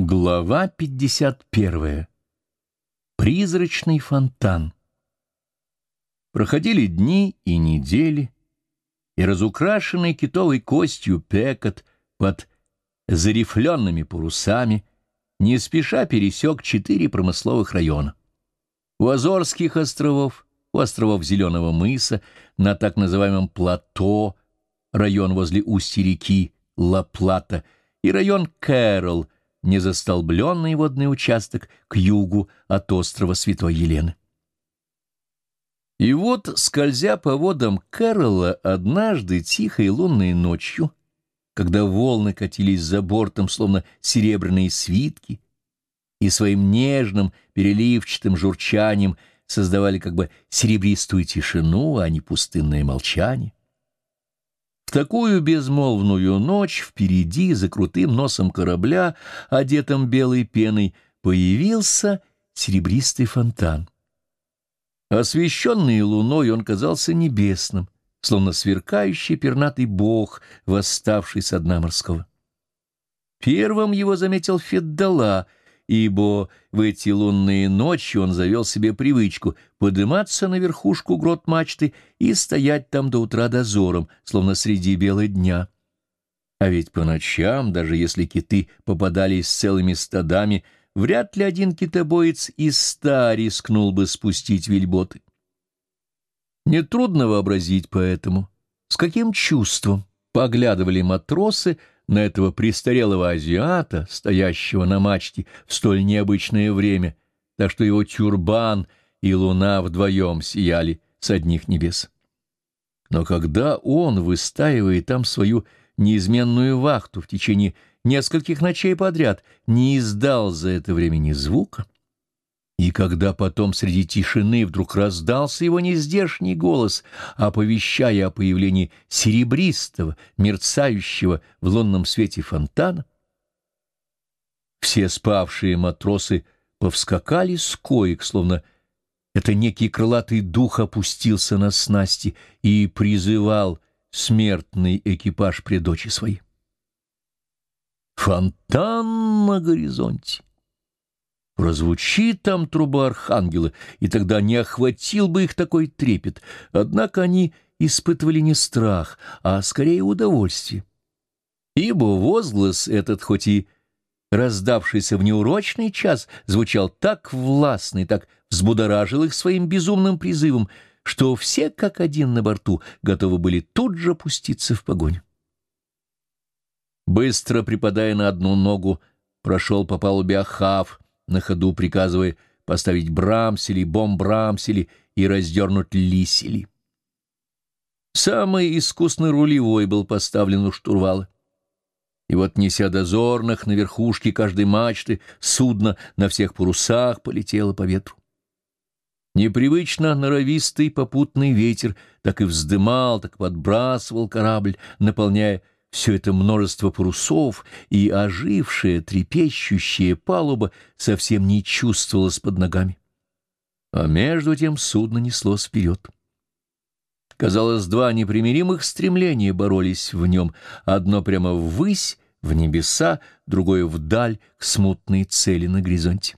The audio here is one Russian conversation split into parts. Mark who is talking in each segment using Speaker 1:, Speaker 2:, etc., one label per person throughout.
Speaker 1: Глава 51. Призрачный фонтан. Проходили дни и недели, и разукрашенный китовой костью пекот под зарифленными парусами не спеша пересек четыре промысловых района. У Азорских островов, у островов Зеленого мыса, на так называемом плато, район возле устья реки Ла-Плата и район Кэрол — незастолбленный водный участок к югу от острова Святой Елены. И вот, скользя по водам Кэрола, однажды тихой лунной ночью, когда волны катились за бортом, словно серебряные свитки, и своим нежным, переливчатым журчанием создавали как бы серебристую тишину, а не пустынное молчание, в такую безмолвную ночь впереди, за крутым носом корабля, одетым белой пеной, появился серебристый фонтан. Освещенный луной он казался небесным, словно сверкающий пернатый бог, восставший со дна морского. Первым его заметил Феддала — ибо в эти лунные ночи он завел себе привычку подниматься на верхушку грот мачты и стоять там до утра дозором, словно среди бела дня. А ведь по ночам, даже если киты попадались целыми стадами, вряд ли один китобоец из ста рискнул бы спустить вельботы. Нетрудно вообразить поэтому, с каким чувством поглядывали матросы на этого престарелого азиата, стоящего на мачте в столь необычное время, так что его тюрбан и луна вдвоем сияли с одних небес. Но когда он выстаивает там свою неизменную вахту в течение нескольких ночей подряд, не издал за это время ни звука, и когда потом среди тишины вдруг раздался его нездешний голос, оповещая о появлении серебристого, мерцающего в лунном свете фонтана, все спавшие матросы повскакали с коек, словно это некий крылатый дух опустился на снасти и призывал смертный экипаж пред очи свои. Фонтан на горизонте. Прозвучит там труба архангела, и тогда не охватил бы их такой трепет. Однако они испытывали не страх, а скорее удовольствие. Ибо возглас этот, хоть и раздавшийся в неурочный час, звучал так властно и так взбудоражил их своим безумным призывом, что все, как один на борту, готовы были тут же пуститься в погоню. Быстро припадая на одну ногу, прошел по палубе Ахав — на ходу приказывая поставить брамсели, бомбрамсели и раздернуть лисели. Самый искусный рулевой был поставлен у штурвала. И вот, неся дозорных на верхушке каждой мачты, судно на всех парусах полетело по ветру. Непривычно норовистый попутный ветер так и вздымал, так подбрасывал корабль, наполняя все это множество парусов, и ожившая, трепещущая палуба совсем не чувствовалась под ногами. А между тем судно неслось вперед. Казалось, два непримиримых стремления боролись в нем, одно прямо ввысь, в небеса, другое вдаль, к смутной цели на горизонте.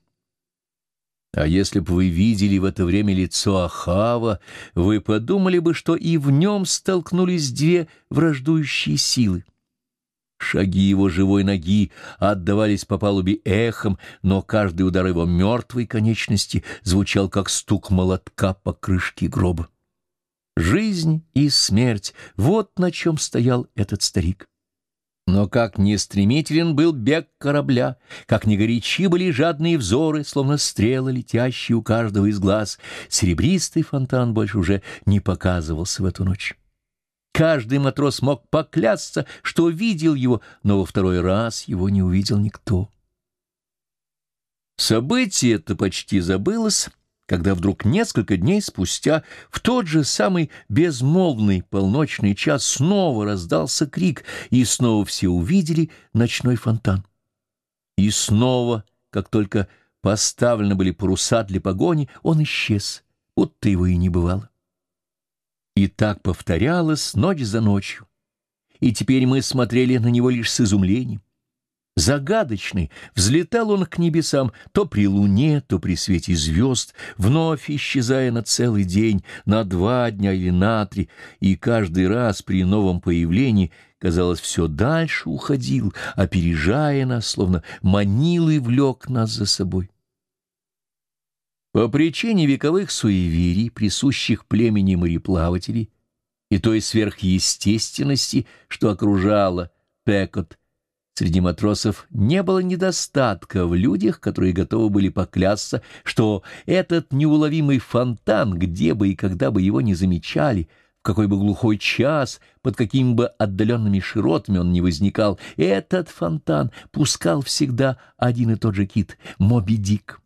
Speaker 1: А если бы вы видели в это время лицо Ахава, вы подумали бы, что и в нем столкнулись две враждующие силы. Шаги его живой ноги отдавались по палубе эхом, но каждый удар его мертвой конечности звучал, как стук молотка по крышке гроба. Жизнь и смерть — вот на чем стоял этот старик. Но как не стремителен был бег корабля, как не горячи были жадные взоры, словно стрелы, летящие у каждого из глаз, серебристый фонтан больше уже не показывался в эту ночь. Каждый матрос мог поклясться, что видел его, но во второй раз его не увидел никто. Событие это почти забылось, когда вдруг несколько дней спустя в тот же самый безмолвный полночный час снова раздался крик, и снова все увидели ночной фонтан. И снова, как только поставлены были паруса для погони, он исчез, будто его и не бывало. И так повторялось ночь за ночью, и теперь мы смотрели на него лишь с изумлением. Загадочный, взлетал он к небесам то при луне, то при свете звезд, вновь исчезая на целый день, на два дня или на три, и каждый раз при новом появлении, казалось, все дальше уходил, опережая нас, словно манил и влек нас за собой. По причине вековых суеверий, присущих племени мореплавателей, и той сверхъестественности, что окружала Пекот, Среди матросов не было недостатка в людях, которые готовы были поклясться, что этот неуловимый фонтан, где бы и когда бы его не замечали, в какой бы глухой час, под какими бы отдаленными широтами он не возникал, этот фонтан пускал всегда один и тот же кит — Моби Дик.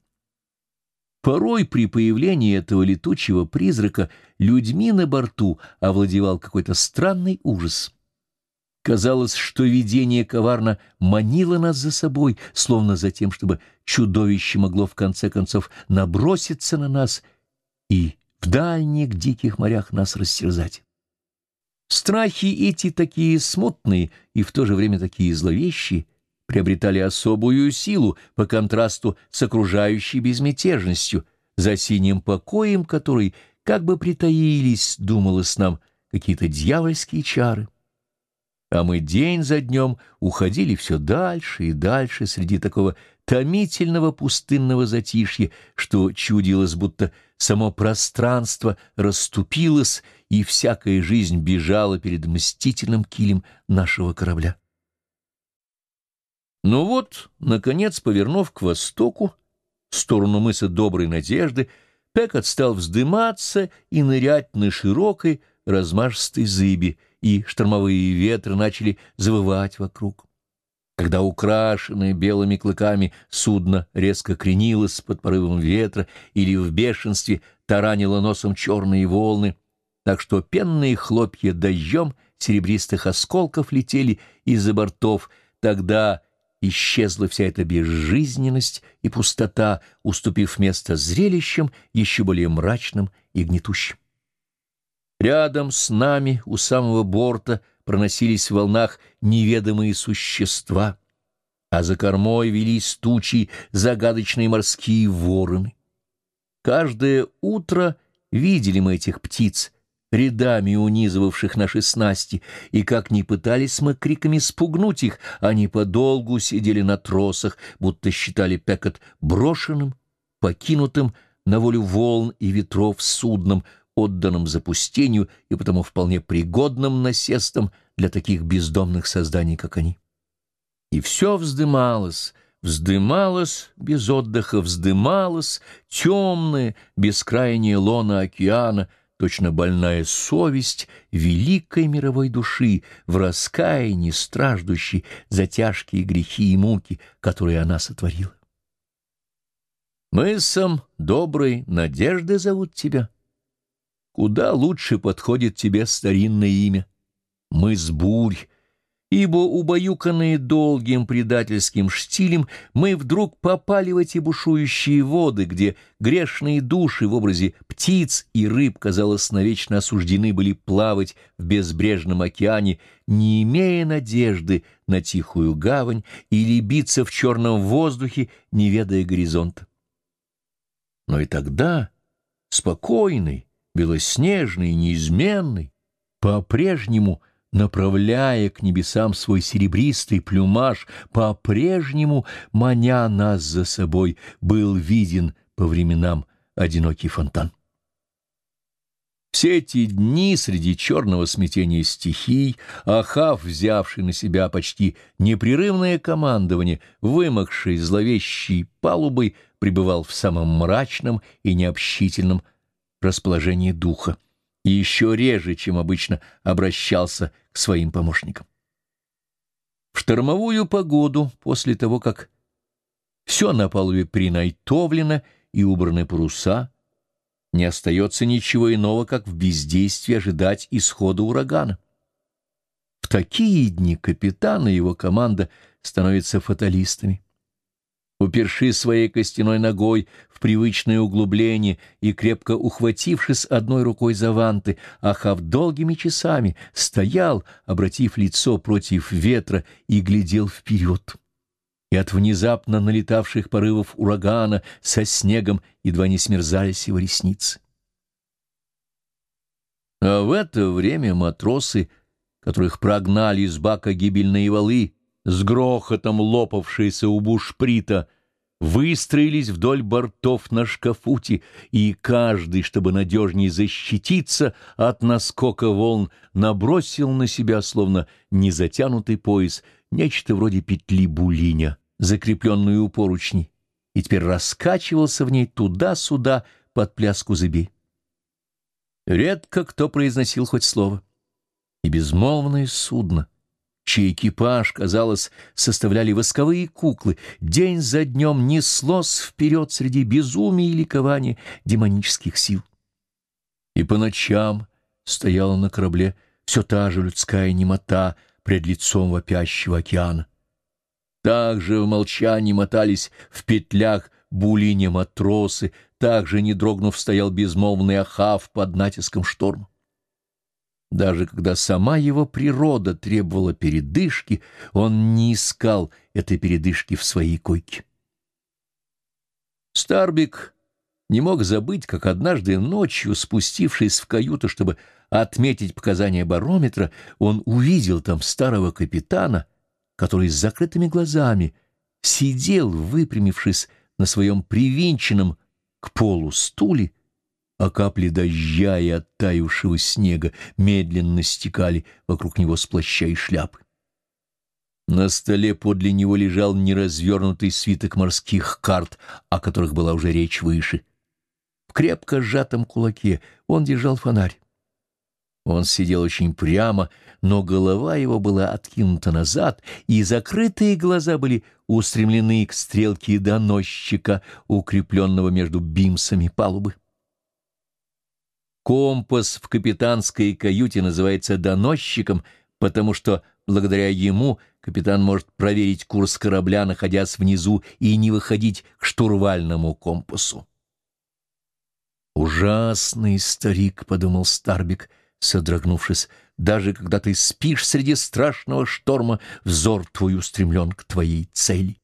Speaker 1: Порой при появлении этого летучего призрака людьми на борту овладевал какой-то странный ужас — Казалось, что видение коварно манило нас за собой, словно за тем, чтобы чудовище могло в конце концов наброситься на нас и в дальних диких морях нас растерзать. Страхи эти такие смутные и в то же время такие зловещие приобретали особую силу по контрасту с окружающей безмятежностью, за синим покоем которой как бы притаились, думалось нам, какие-то дьявольские чары а мы день за днем уходили все дальше и дальше среди такого томительного пустынного затишья, что чудилось, будто само пространство расступилось, и всякая жизнь бежала перед мстительным килем нашего корабля. Но вот, наконец, повернув к востоку, в сторону мыса Доброй Надежды, Пекот стал вздыматься и нырять на широкой, размашистой зыби, и штормовые ветры начали завывать вокруг. Когда украшенное белыми клыками судно резко кренилось под порывом ветра или в бешенстве таранило носом черные волны, так что пенные хлопья дождем серебристых осколков летели из-за бортов, тогда исчезла вся эта безжизненность и пустота, уступив место зрелищам еще более мрачным и гнетущим. Рядом с нами у самого борта проносились в волнах неведомые существа, а за кормой велись тучи загадочные морские вороны. Каждое утро видели мы этих птиц, рядами унизывавших наши снасти, и как ни пытались мы криками спугнуть их, они подолгу сидели на тросах, будто считали Пекот брошенным, покинутым на волю волн и ветров судном, отданным запустению и потому вполне пригодным насестом для таких бездомных созданий, как они. И все вздымалось, вздымалось без отдыха, вздымалось темное, бескрайнее лона океана, точно больная совесть великой мировой души в раскаянии, страждущей за тяжкие грехи и муки, которые она сотворила. Мысом доброй надежды зовут тебя — Куда лучше подходит тебе старинное имя? Мы с бурь, ибо, убаюканные долгим предательским штилем, мы вдруг попали в эти бушующие воды, где грешные души в образе птиц и рыб, казалось, навечно осуждены были плавать в безбрежном океане, не имея надежды на тихую гавань или биться в черном воздухе, не ведая горизонта. Но и тогда, спокойный, белоснежный, неизменный, по-прежнему направляя к небесам свой серебристый плюмаж, по-прежнему, маня нас за собой, был виден по временам одинокий фонтан. Все эти дни среди черного смятения стихий Ахав, взявший на себя почти непрерывное командование, вымокший зловещей палубой, пребывал в самом мрачном и необщительном расположение духа и еще реже, чем обычно, обращался к своим помощникам. В штормовую погоду, после того, как все на палубе принайтовлено и убраны паруса, не остается ничего иного, как в бездействии ожидать исхода урагана. В такие дни капитан и его команда становятся фаталистами уперши своей костяной ногой привычное углубление и крепко ухватившись одной рукой за ванты, Ахав долгими часами стоял, обратив лицо против ветра и глядел вперед. и от внезапно налетавших порывов урагана со снегом едва не смерзались его ресницы. А в это время матросы, которых прогнали из бака гибельные валы, с грохотом лопавшиеся у бушприта, выстроились вдоль бортов на шкафуте, и каждый, чтобы надежнее защититься от наскока волн, набросил на себя, словно незатянутый пояс, нечто вроде петли булиня, закрепленную у поручней, и теперь раскачивался в ней туда-сюда под пляску зыбей. Редко кто произносил хоть слово. И безмолвное судно, чей экипаж, казалось, составляли восковые куклы, день за днем неслось вперед среди безумия и ликования демонических сил. И по ночам стояла на корабле все та же людская немота пред лицом вопящего океана. Также в молчании мотались в петлях булине матросы, также, не дрогнув, стоял безмолвный Ахав под натиском шторма. Даже когда сама его природа требовала передышки, он не искал этой передышки в своей койке. Старбик не мог забыть, как однажды ночью, спустившись в каюту, чтобы отметить показания барометра, он увидел там старого капитана, который с закрытыми глазами сидел, выпрямившись на своем привинченном к полу стуле, а капли дождя и оттаившего снега медленно стекали вокруг него с плаща и шляпы. На столе подле него лежал неразвернутый свиток морских карт, о которых была уже речь выше. В крепко сжатом кулаке он держал фонарь. Он сидел очень прямо, но голова его была откинута назад, и закрытые глаза были устремлены к стрелке доносчика, укрепленного между бимсами палубы. Компас в капитанской каюте называется доносчиком, потому что благодаря ему капитан может проверить курс корабля, находясь внизу, и не выходить к штурвальному компасу. «Ужасный старик», — подумал Старбик, — содрогнувшись, даже когда ты спишь среди страшного шторма, взор твой устремлен к твоей цели.